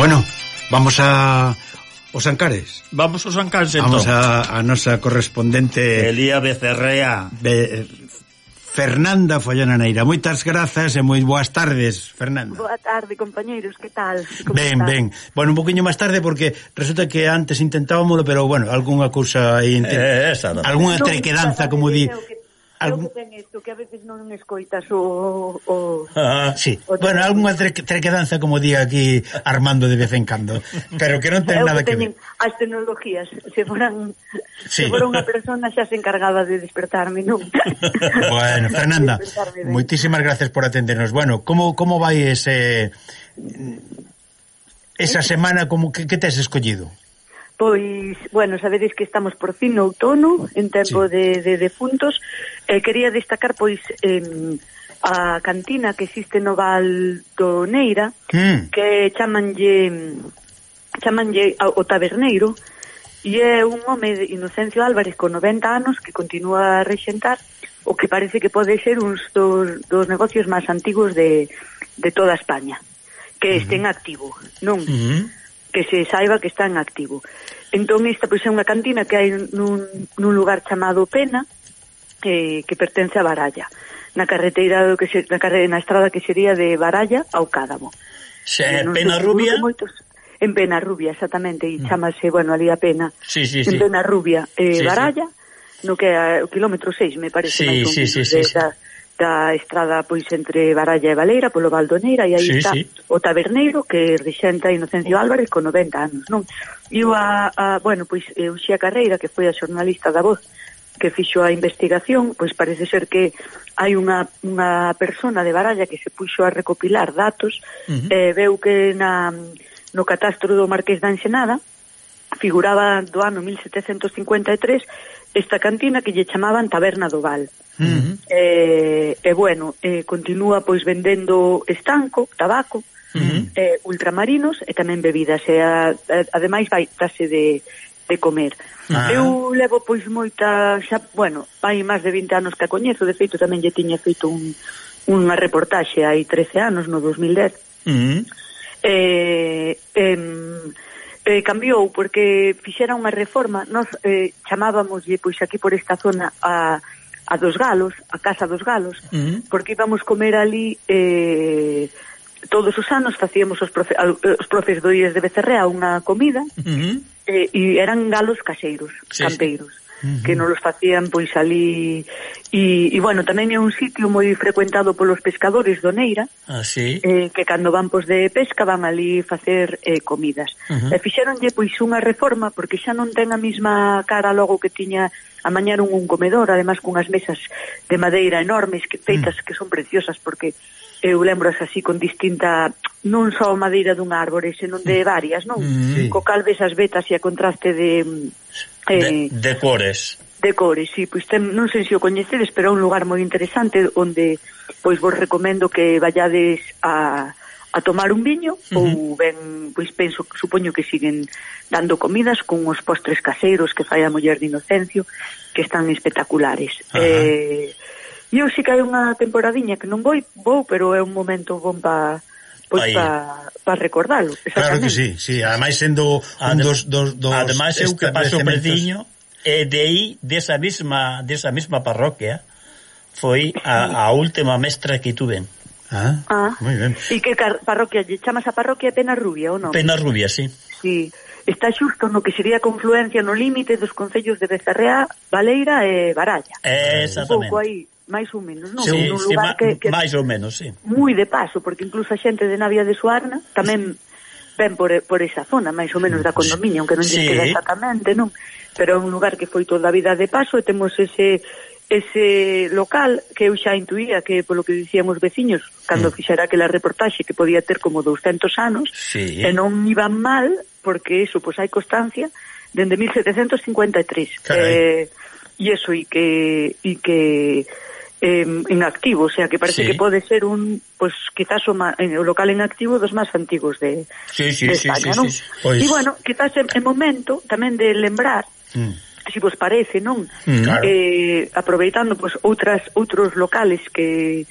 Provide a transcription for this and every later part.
Bueno, vamos a Os Ancares. Vamos aos Ancares, entón. Vamos a, a nosa correspondente... Elía Becerrea. Be, Fernanda Follana Neira. Moitas grazas e moi boas tardes, Fernanda. Boa tarde, compañeiros, que tal? Como ben, tal? ben. Bueno, un poquinho máis tarde porque resulta que antes intentábamoslo, pero bueno, algunha cousa aí... Eh, esa, no. Algúnha trequedanza, como di, Algún... Que ten isto, que a veces non escoitas o... o... Ah, sí. O bueno, algunha tre trequedanza, como di aquí Armando de vez en cando, pero que non ten nada que, que ver. As tecnologías, se foran, sí. se fora unha persona xa se encargaba de despertarme, non? bueno, Fernanda, de moitísimas gracias por atendernos. Bueno, como, como vai ese... Esa semana, como que, que te has escollido? Pois, bueno, sabedes que estamos por fin no outono, en tempo sí. de, de defuntos. Eh, quería destacar, pois, eh, a cantina que existe no Val do Neira, mm. que chamanlle, chamanlle o taberneiro, e é un home de Inocencio Álvarez con 90 anos que continúa a rexentar o que parece que pode ser uns dos, dos negocios máis antigos de, de toda España que mm-hmm. estén en activo, non? Mm que se saiba que está en activo. Entón, esta pois, é unha cantina que hai nun, nun lugar chamado Pena, eh, que pertence a Baralla, na carreteira do que se, na, carre, na estrada que sería de Baralla ao Cádamo. Se eh, non Pena Rubia? Moitos, en Pena Rubia, exactamente, e mm. chamase, bueno, ali a Pena. Sí, sí, sí. En Pena Rubia, eh, sí, Baralla, sí. no que é o kilómetro 6, me parece. Sí, sí, sí, sí, de, sí. Da, sí da estrada pois entre Baralla e Valeira polo Valdoneira e aí sí, está sí. o taberneiro que rexenta Inocencio Álvarez con 90 anos, non? E a, a bueno, pois Uxía Carreira, que foi a xornalista da Voz, que fixo a investigación, pois parece ser que hai unha, unha persona de Baralla que se puxo a recopilar datos, uh -huh. eh, veu que na, no catastro do Marqués da Ensenada figuraba do ano 1753 esta cantina que lle chamaban Taberna do Val. Uh -huh. eh, e bueno, eh, continúa pois vendendo estanco, tabaco, uh -huh. eh, ultramarinos e tamén bebidas. E a, a, ademais vai tase de, de comer. Ah. Eu levo pois moita xa, bueno, vai máis de 20 anos que a coñezo, de feito tamén lle tiña feito un, unha reportaxe hai 13 anos, no 2010. Uh -huh. eh, eh, eh, cambiou porque fixera unha reforma, nos eh, chamábamos pois aquí por esta zona a a dos galos, a casa dos galos, uh -huh. porque íbamos comer ali eh, todos os anos facíamos os, profe, eh, os profes do IES de Becerrea unha comida uh -huh. eh, e eran galos caseiros, sí, campeiros. Sí que non los facían pois ali e, e bueno, tamén é un sitio moi frecuentado polos pescadores do Neira ah, sí? eh, que cando van pois de pesca van ali facer eh, comidas uh -huh. e fixeronlle pois unha reforma porque xa non ten a mesma cara logo que tiña amañaron un comedor además cunhas mesas de madeira enormes que feitas uh -huh. que son preciosas porque eu lembro así con distinta non só a madeira dun árbore, senón de mm. varias, non? Mm -hmm. Co cal ves as vetas e a contraste de eh, de, de cores. De cores, sí, pois ten, non sei se o coñecedes, pero é un lugar moi interesante onde pois vos recomendo que vayades a a tomar un viño uh -huh. ou ben, pois penso, supoño que siguen dando comidas con os postres caseiros que fai a muller de Inocencio que están espectaculares. Uh -huh. Eh E eu si que hai unha temporadiña que non vou, vou pero é un momento bon para pois para pa recordalo. Claro que sí, sí, ademais sendo un dos, dos, dos ademais eu que paso perdiño e de aí desa mesma desa mesma parroquia foi a, a última mestra que tuve. Ah, ah. moi ben. E que parroquia lle chamas a parroquia Pena Rubia ou non? Pena Rubia, sí. Sí. Está xusto no que sería a confluencia no límite dos concellos de Becerrea, Valeira e Baralla. Exactamente. Un pouco aí máis ou menos, non? Sí, un sí, lugar sí, que, que máis ou menos, sí. Moi de paso, porque incluso a xente de Navia de Suarna tamén ven por, por esa zona, máis ou menos da condominio, aunque non sí. queda exactamente, non? Pero é un lugar que foi toda a vida de paso e temos ese ese local que eu xa intuía que polo que dicíamos veciños cando mm. fixera aquela reportaxe que podía ter como 200 anos sí. e non iban mal porque eso, pois hai constancia dende 1753 Carai. eh, e eso, e que, e que eh, en activo, o sea, que parece sí. que pode ser un, pues, quizás o, ma, o local en activo dos máis antigos de, sí, sí, de España, sí, sí, non? Sí, sí. Pois... E, bueno, quizás é momento tamén de lembrar mm se si vos parece, non? Mm, claro. Eh, aproveitando pois outras outros locales que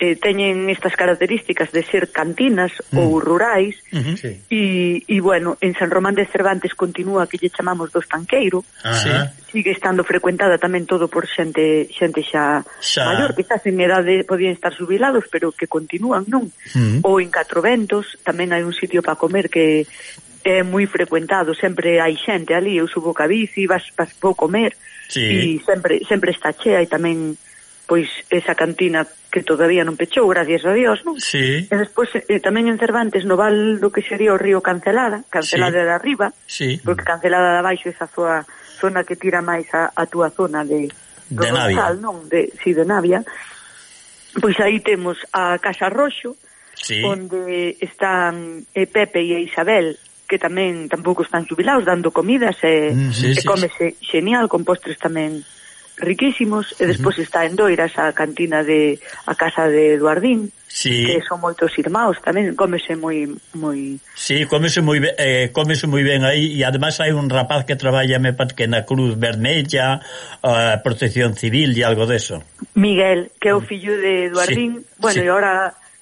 eh, teñen estas características de ser cantinas mm. ou rurais uh -huh. Sí. e, e bueno, en San Román de Cervantes continúa que lle chamamos dos tanqueiro ah, sí. sigue estando frecuentada tamén todo por xente xente xa, xa. maior quizás en edade podían estar subilados pero que continúan, non? Uh -huh. ou en Catro Ventos tamén hai un sitio para comer que é moi frecuentado, sempre hai xente ali, eu subo ca bici, vas, vas vou comer sí. e sempre sempre está chea e tamén pois esa cantina que todavía non pechou, gracias a Dios, non? Sí. E despois eh, tamén en Cervantes, no val do que sería o río Cancelada, Cancelada sí. de arriba, sí. porque Cancelada de abaixo esa súa zona que tira máis a, a túa zona de do de Navia. non? De, si, sí, de Navia. Pois aí temos a Casa Roxo, sí. onde están eh, Pepe e Isabel, que tamén tampouco están jubilados, dando comidas e, mm, sí, e sí, comese sí. genial con postres tamén riquísimos e despois uh -huh. está en Doiras a cantina de a casa de Eduardín sí. que son moitos irmãos tamén cómese moi moi Sí, cómese moi ben, eh, cómese moi ben aí e además hai un rapaz que traballa me pat que na Cruz Vermella a Protección Civil e algo deso Miguel, que é o mm. fillo de Eduardín sí, bueno, sí. e agora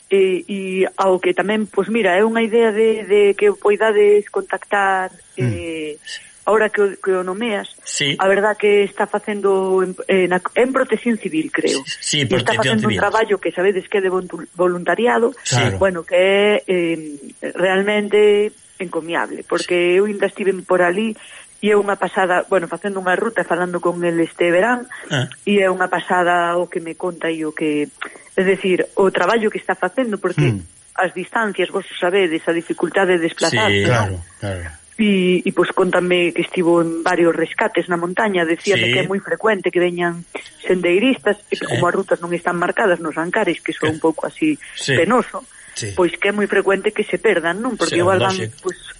e, e ao que tamén, pois mira, é unha idea de, de que poidades contactar mm. eh, sí ahora que, o, que o nomeas, sí. a verdad que está facendo en, en, en protección civil, creo. Sí, sí está facendo civil. un traballo que sabedes que é de voluntariado, claro. bueno, que é eh, realmente encomiable, porque eu ainda estive por ali e é unha pasada, bueno, facendo unha ruta falando con el este verán ah. e é unha pasada o que me conta e o que, é dicir, o traballo que está facendo porque mm. as distancias, vos sabedes, a dificultade de desplazarse. Sí, claro, claro e, e pois contame que estivo en varios rescates na montaña, decíame sí. que é moi frecuente que veñan sendeiristas e que sí. como as rutas non están marcadas nos ancares, que son eh, un pouco así sí. penoso, sí. pois que é moi frecuente que se perdan, non? Porque sí, igual van, pois,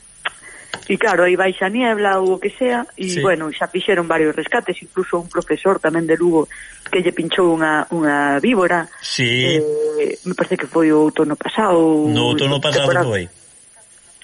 E claro, aí baixa niebla ou o que sea E sí. bueno, xa fixeron varios rescates Incluso un profesor tamén de Lugo Que lle pinchou unha, unha víbora sí. eh, Me parece que foi o outono pasado No outono pasado foi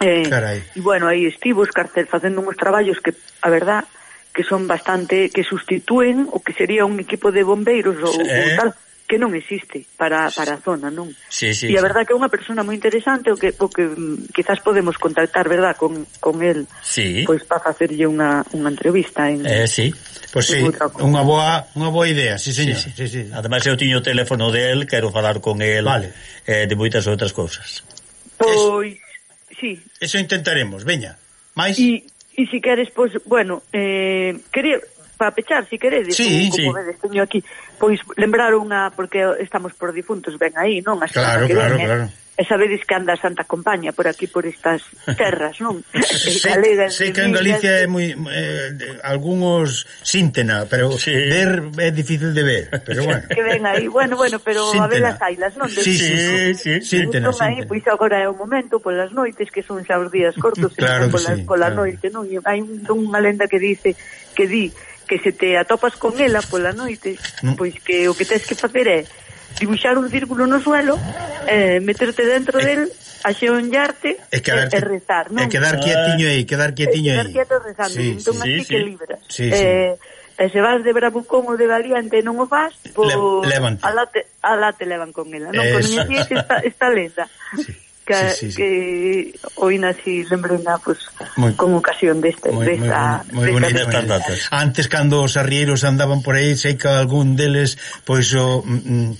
Eh, Carai. E, bueno, aí estivo Escarcel facendo uns traballos que, a verdad, que son bastante que sustitúen o que sería un equipo de bombeiros ou, eh. ou tal que non existe para, para a zona, non? Sí, sí, e a verdad sí. que é unha persona moi interesante o que, o que mm, quizás podemos contactar, verdad, con, con el sí. pois para facerlle unha, unha entrevista en, eh, sí. Pois pues sí, unha boa, unha boa idea, sí, señor. Sí, sí. Sí, sí. Ademais, eu tiño o teléfono del, quero falar con el vale. eh, de moitas outras cousas. Pois, sí. Eso intentaremos, veña. Mais? E, e si queres, pois, pues, bueno, eh, quería, para pechar, si queredes, sí, como sí. vedes, teño aquí, pois lembrar unha, porque estamos por difuntos, ben aí, non? Así claro, que claro, ven, claro. Eh? E sabedes que anda a Santa Compaña por aquí, por estas terras, non? Sei, sei que en Galicia é moi... Eh, de, algúns síntena, pero sí. ver é difícil de ver, pero bueno. Que ven aí, bueno, bueno, pero síntena. a ver as ailas, non? Sí, sí, sí, sí, síntena, síntena. Aí, pois agora é o momento, polas noites, que son xa os días cortos, claro que pola, sí, pola claro. noite, non? E hai un, unha lenda que dice, que di, que se te atopas con ela pola noite, mm. pois que o que tens que facer é dibuixar un círculo no suelo, eh, meterte dentro del, axeonllarte e, quedarte, eh, e rezar, non? E quedar quietiño aí, quedar quietiño aí. Quedar quieto rezando, sí, entón sí, así sí. que. Sí, sí. Eh, e se vas de bravucón ou de valiente e non o fas, pois... Le, levante. Alá te, alá te levan con ela, non? Eso. Con esta, esta lesa. Sí que, sí, sí, sí. que hoy nací lembrena pues, muy, con ocasión desta moi, desta, moi, moi datas. Antes cando os arrieiros andaban por aí, sei que algún deles pois o mm, mm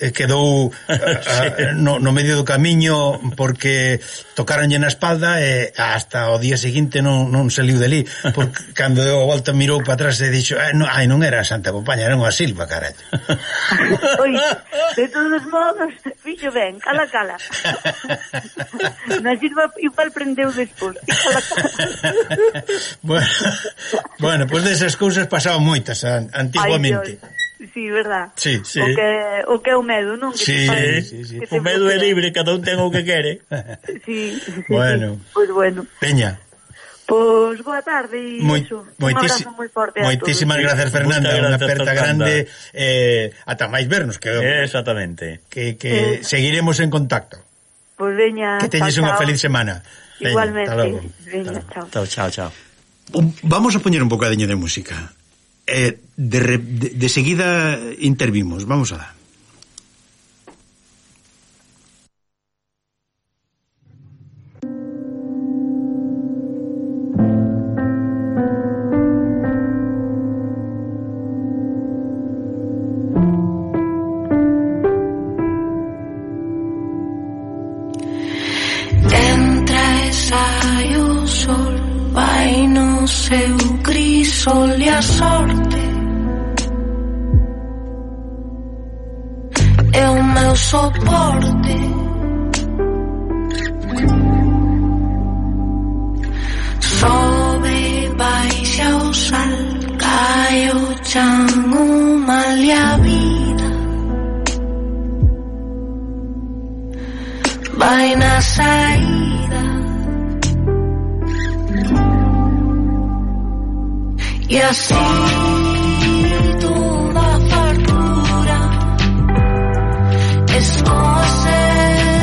eh, quedou eh, a, a, eh, no, no medio do camiño porque tocaronlle na espalda e hasta o día seguinte non, non saliu dali, porque cando deu a volta mirou para atrás e dixo, "Ai, non, ai, non era a Santa Compaña, era unha Silva, carallo." Oi, de todos modos, fillo, ben, cala, cala. Na sirva igual prendeu despois. bueno, bueno, pois pues desas cousas pasaban moitas an, antiguamente. Ay, Dios. Sí, verdad. Sí, sí. O que o que é o medo, non? Que sí, pare, sí, sí. Que o medo é libre, cada un ten o que quere. sí. Bueno. Pois pues bueno. Peña, Pois boa tarde, moi, iso. Moitísi, moi forte Moitísimas gracias, Fernanda, unha aperta grande eh, ata máis vernos que Exactamente. Que, que eh. seguiremos en contacto. Pois veña. Que teñes unha feliz semana. Veña, Igualmente. Hasta logo. Veña, chao. Chao, chao, chao. Vamos a poñer un bocadiño de música. Eh, de, de, de seguida intervimos. Vamos a dar. no seu gris sol e a sorte É o meu soporte. Sobe, baixa o sal Cae o chan, o mal e a vida. Vai nascer así.